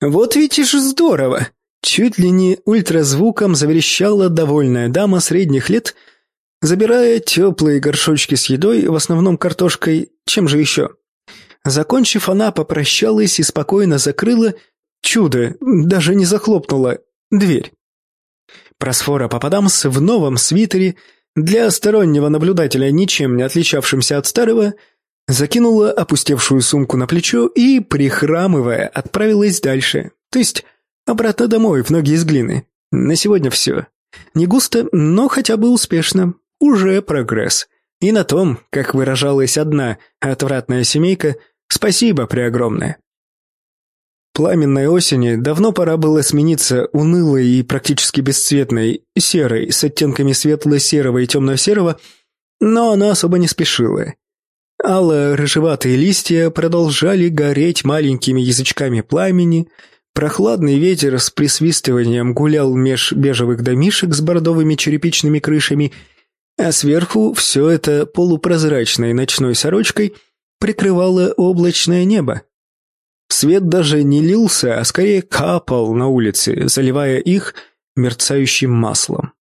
Вот видишь, здорово!» Чуть ли не ультразвуком заверещала довольная дама средних лет, забирая теплые горшочки с едой, в основном картошкой, чем же еще. Закончив, она попрощалась и спокойно закрыла, чудо, даже не захлопнула, дверь. Просфора Пападамс в новом свитере, для стороннего наблюдателя, ничем не отличавшимся от старого, закинула опустевшую сумку на плечо и, прихрамывая, отправилась дальше, то есть обратно домой в ноги из глины. На сегодня все. Не густо, но хотя бы успешно. Уже прогресс. И на том, как выражалась одна отвратная семейка, спасибо преогромное. Пламенной осени давно пора было смениться унылой и практически бесцветной серой с оттенками светло-серого и темно-серого, но она особо не спешила. Алло-рыжеватые листья продолжали гореть маленькими язычками пламени, прохладный ветер с присвистыванием гулял меж бежевых домишек с бордовыми черепичными крышами, а сверху все это полупрозрачной ночной сорочкой прикрывало облачное небо. Свет даже не лился, а скорее капал на улице, заливая их мерцающим маслом.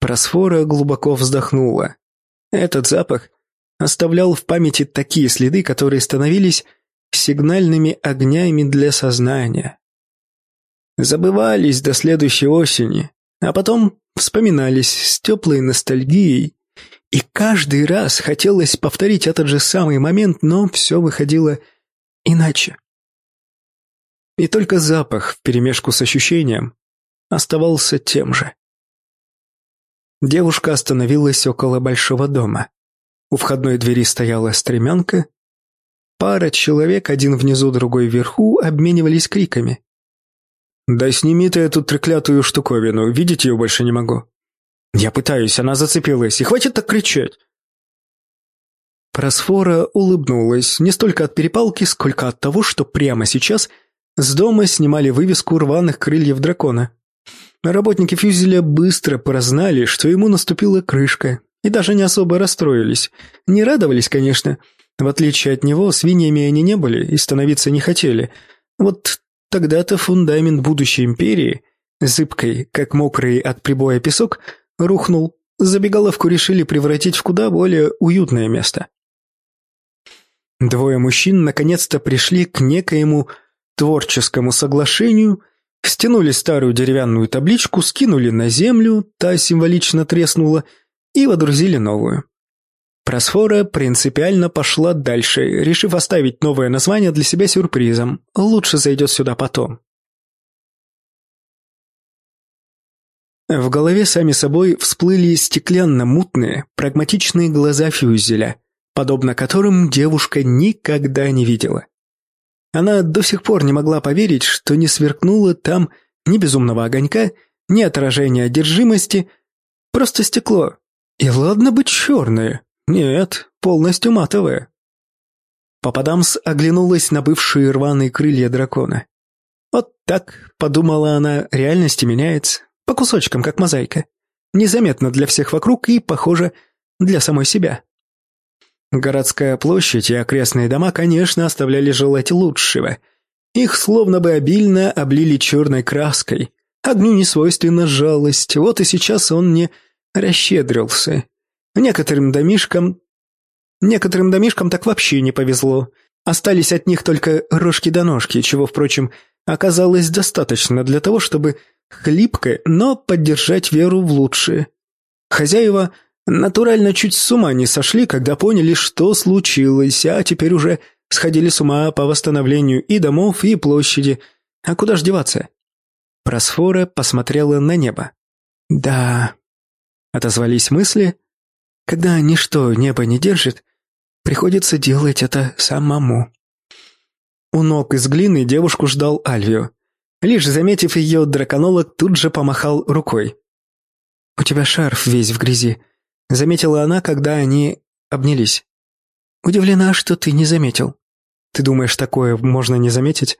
Просфора глубоко вздохнула. Этот запах оставлял в памяти такие следы, которые становились сигнальными огнями для сознания. Забывались до следующей осени, а потом вспоминались с теплой ностальгией, и каждый раз хотелось повторить этот же самый момент, но все выходило иначе. И только запах вперемешку с ощущением оставался тем же. Девушка остановилась около большого дома. У входной двери стояла стремянка. Пара человек, один внизу, другой вверху, обменивались криками. «Да сними ты эту треклятую штуковину, видеть ее больше не могу». «Я пытаюсь, она зацепилась, и хватит так кричать!» Просфора улыбнулась не столько от перепалки, сколько от того, что прямо сейчас с дома снимали вывеску рваных крыльев дракона. Работники фюзеля быстро прознали, что ему наступила крышка, и даже не особо расстроились. Не радовались, конечно. В отличие от него, свиньями они не были и становиться не хотели. Вот тогда-то фундамент будущей империи, зыбкой, как мокрый от прибоя песок, рухнул. Забегаловку решили превратить в куда более уютное место. Двое мужчин наконец-то пришли к некоему творческому соглашению, стянули старую деревянную табличку, скинули на землю, та символично треснула, и водрузили новую. Просфора принципиально пошла дальше, решив оставить новое название для себя сюрпризом. Лучше зайдет сюда потом. В голове сами собой всплыли стеклянно-мутные, прагматичные глаза Фюзеля – подобно которым девушка никогда не видела. Она до сих пор не могла поверить, что не сверкнуло там ни безумного огонька, ни отражения одержимости, просто стекло. И ладно бы черное, нет, полностью матовое. Попадамс оглянулась на бывшие рваные крылья дракона. Вот так, подумала она, реальность меняется, по кусочкам, как мозаика. Незаметно для всех вокруг и, похоже, для самой себя. Городская площадь и окрестные дома, конечно, оставляли желать лучшего. Их словно бы обильно облили черной краской. Огню не свойственна жалость, вот и сейчас он не расщедрился. Некоторым домишкам... Некоторым домишкам так вообще не повезло. Остались от них только рожки до ножки, чего, впрочем, оказалось достаточно для того, чтобы хлипко, но поддержать веру в лучшее. Хозяева Натурально чуть с ума не сошли, когда поняли, что случилось, а теперь уже сходили с ума по восстановлению и домов, и площади. А куда ж деваться? Просфора посмотрела на небо. «Да...» — отозвались мысли. «Когда ничто небо не держит, приходится делать это самому». У ног из глины девушку ждал Альвио. Лишь заметив ее, драконолог тут же помахал рукой. «У тебя шарф весь в грязи. Заметила она, когда они обнялись. Удивлена, что ты не заметил. Ты думаешь, такое можно не заметить?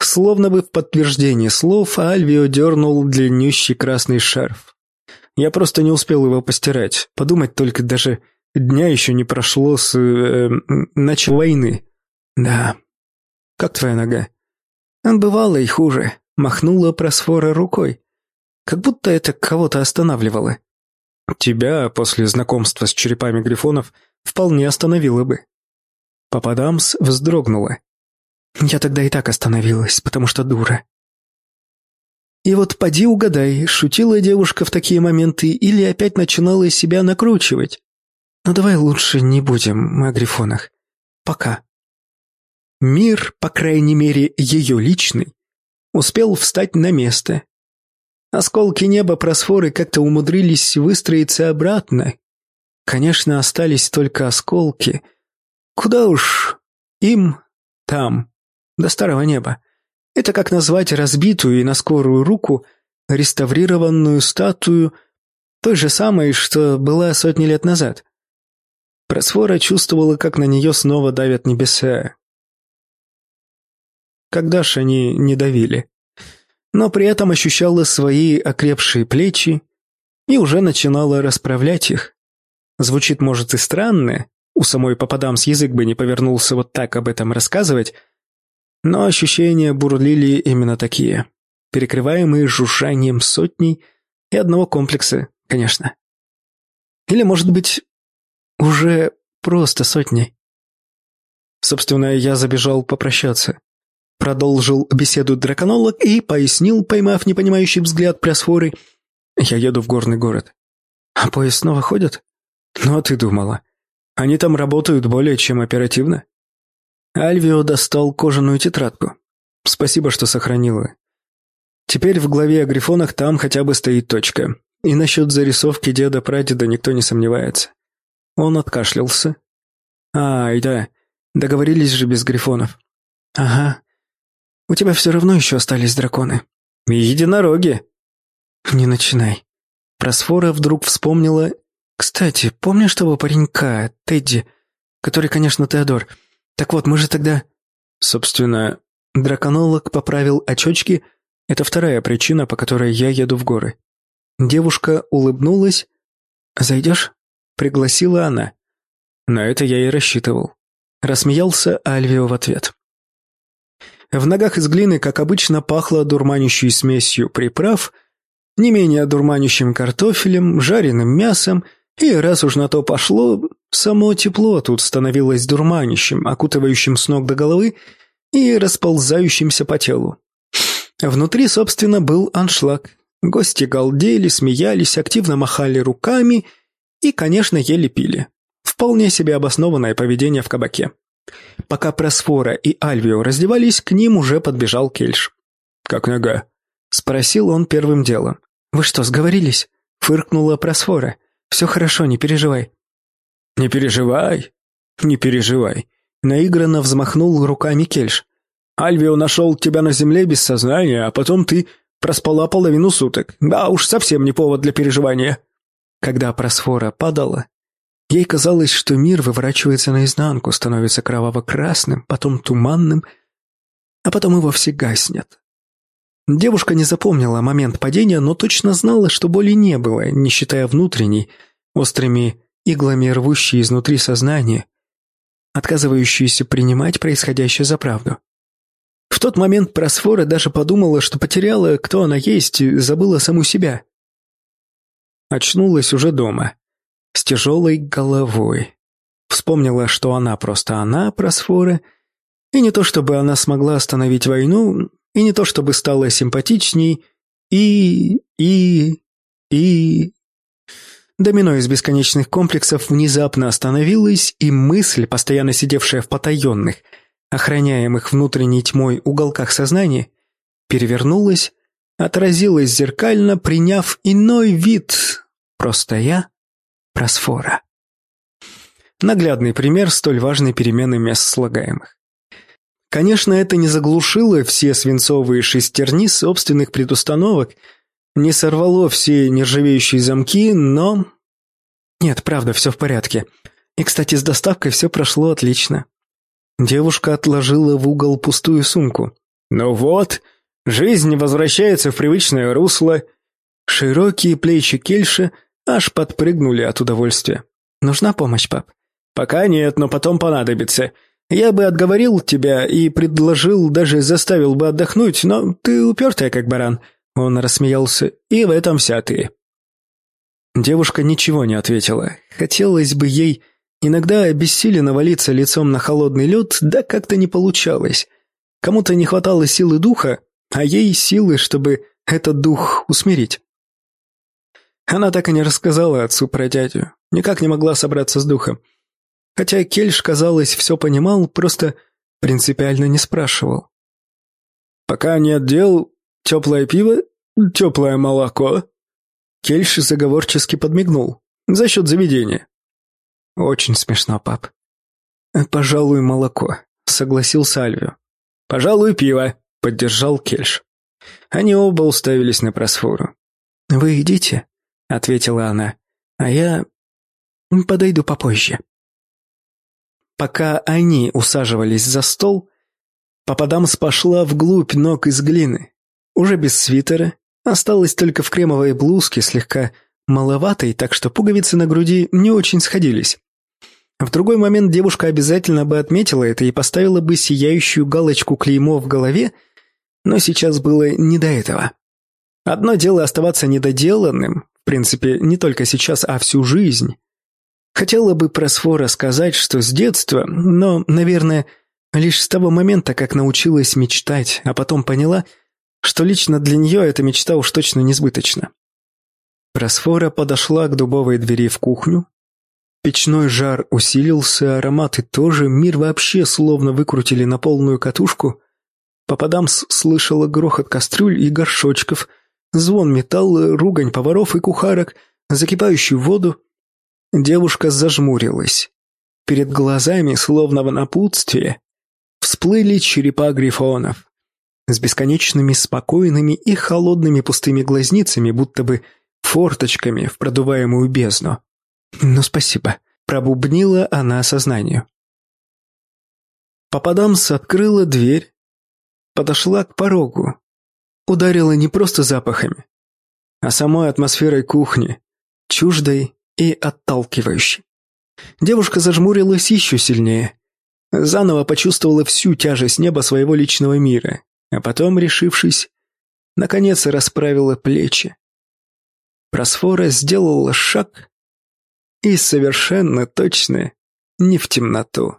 Словно бы в подтверждение слов Альвио дернул длиннющий красный шарф. Я просто не успел его постирать. Подумать только, даже дня еще не прошло с... Э, ночи войны. Да. Как твоя нога? Бывало и хуже, махнула просфора рукой. Как будто это кого-то останавливало. Тебя после знакомства с черепами грифонов вполне остановило бы. Пападамс вздрогнула. Я тогда и так остановилась, потому что дура. И вот поди угадай, шутила девушка в такие моменты или опять начинала себя накручивать. Но ну, давай лучше не будем о грифонах. Пока. Мир, по крайней мере, ее личный, успел встать на место. Осколки неба просфоры как-то умудрились выстроиться обратно. Конечно, остались только осколки. Куда уж им там, до старого неба. Это как назвать разбитую и на скорую руку реставрированную статую той же самой, что была сотни лет назад. Просфора чувствовала, как на нее снова давят небеса. Когда ж они не давили? Но при этом ощущала свои окрепшие плечи и уже начинала расправлять их. Звучит, может, и странно, у самой попадамс язык бы не повернулся вот так об этом рассказывать, но ощущения бурлили именно такие, перекрываемые жужжанием сотней и одного комплекса, конечно. Или, может быть, уже просто сотни. Собственно, я забежал попрощаться. Продолжил беседу драконолог и пояснил, поймав непонимающий взгляд просфоры. Я еду в горный город. А поезд снова ходит? Ну, а ты думала. Они там работают более чем оперативно. Альвио достал кожаную тетрадку. Спасибо, что сохранила. Теперь в главе о грифонах там хотя бы стоит точка. И насчет зарисовки деда-прадеда никто не сомневается. Он откашлялся. «А, и да, договорились же без грифонов». «Ага. У тебя все равно еще остались драконы». «Единороги». «Не начинай». Просфора вдруг вспомнила... «Кстати, помнишь того паренька, Тедди, который, конечно, Теодор?» Так вот, мы же тогда... Собственно, драконолог поправил очечки. Это вторая причина, по которой я еду в горы. Девушка улыбнулась. «Зайдешь?» — пригласила она. На это я и рассчитывал. Рассмеялся Альвио в ответ. В ногах из глины, как обычно, пахло дурманящей смесью приправ, не менее дурманящим картофелем, жареным мясом и, раз уж на то пошло, Само тепло тут становилось дурманящим, окутывающим с ног до головы и расползающимся по телу. Внутри, собственно, был аншлаг. Гости галдели, смеялись, активно махали руками и, конечно, ели пили. Вполне себе обоснованное поведение в кабаке. Пока Просфора и Альвио раздевались, к ним уже подбежал Кельш. «Как нога?» — спросил он первым делом. «Вы что, сговорились?» — фыркнула Просфора. «Все хорошо, не переживай. «Не переживай, не переживай», — наигранно взмахнул руками Кельш. «Альвио нашел тебя на земле без сознания, а потом ты проспала половину суток. Да уж, совсем не повод для переживания». Когда просфора падала, ей казалось, что мир выворачивается наизнанку, становится кроваво-красным, потом туманным, а потом и вовсе гаснет. Девушка не запомнила момент падения, но точно знала, что боли не было, не считая внутренней, острыми иглами рвущие изнутри сознание, отказывающиеся принимать происходящее за правду. В тот момент Просфора даже подумала, что потеряла, кто она есть, забыла саму себя. Очнулась уже дома, с тяжелой головой. Вспомнила, что она просто она, Просфора, и не то чтобы она смогла остановить войну, и не то чтобы стала симпатичней, и... и... и... Домино из бесконечных комплексов внезапно остановилось, и мысль, постоянно сидевшая в потаенных, охраняемых внутренней тьмой уголках сознания, перевернулась, отразилась зеркально, приняв иной вид. Просто я – просфора. Наглядный пример столь важной перемены мест слагаемых. Конечно, это не заглушило все свинцовые шестерни собственных предустановок – не сорвало все нержавеющие замки, но... Нет, правда, все в порядке. И, кстати, с доставкой все прошло отлично. Девушка отложила в угол пустую сумку. «Ну вот, жизнь возвращается в привычное русло». Широкие плечи Кельши аж подпрыгнули от удовольствия. «Нужна помощь, пап?» «Пока нет, но потом понадобится. Я бы отговорил тебя и предложил, даже заставил бы отдохнуть, но ты упертая, как баран». Он рассмеялся. «И в этом вся ты». Девушка ничего не ответила. Хотелось бы ей иногда обессиленно валиться лицом на холодный лед, да как-то не получалось. Кому-то не хватало силы духа, а ей силы, чтобы этот дух усмирить. Она так и не рассказала отцу про дядю, никак не могла собраться с духом. Хотя Кельш, казалось, все понимал, просто принципиально не спрашивал. «Пока нет дел, теплое пиво, теплое молоко». Кельш заговорчески подмигнул. «За счет заведения». «Очень смешно, пап». «Пожалуй, молоко», — согласился Альвио. «Пожалуй, пиво», — поддержал Кельш. Они оба уставились на просфору. «Вы идите», — ответила она, — «а я подойду попозже». Пока они усаживались за стол, Пападамс пошла вглубь ног из глины. Уже без свитера, осталась только в кремовой блузке, слегка маловатой, так что пуговицы на груди не очень сходились. В другой момент девушка обязательно бы отметила это и поставила бы сияющую галочку клеймо в голове, но сейчас было не до этого. Одно дело оставаться недоделанным, в принципе, не только сейчас, а всю жизнь. Хотела бы про Сфора сказать, что с детства, но, наверное, лишь с того момента, как научилась мечтать, а потом поняла, что лично для нее эта мечта уж точно несбыточна. Просфора подошла к дубовой двери в кухню. Печной жар усилился, ароматы тоже, мир вообще словно выкрутили на полную катушку. Попадамс слышала грохот кастрюль и горшочков, звон металла, ругань поваров и кухарок, закипающую воду, Девушка зажмурилась. Перед глазами, словно в напутствие, всплыли черепа грифонов с бесконечными спокойными и холодными пустыми глазницами, будто бы форточками в продуваемую бездну. «Ну, спасибо», — пробубнила она сознанию. Попадамс открыла дверь, подошла к порогу, ударила не просто запахами, а самой атмосферой кухни, чуждой и отталкивающий. Девушка зажмурилась еще сильнее. Заново почувствовала всю тяжесть неба своего личного мира, а потом, решившись, наконец расправила плечи. Просфора сделала шаг и совершенно точно не в темноту.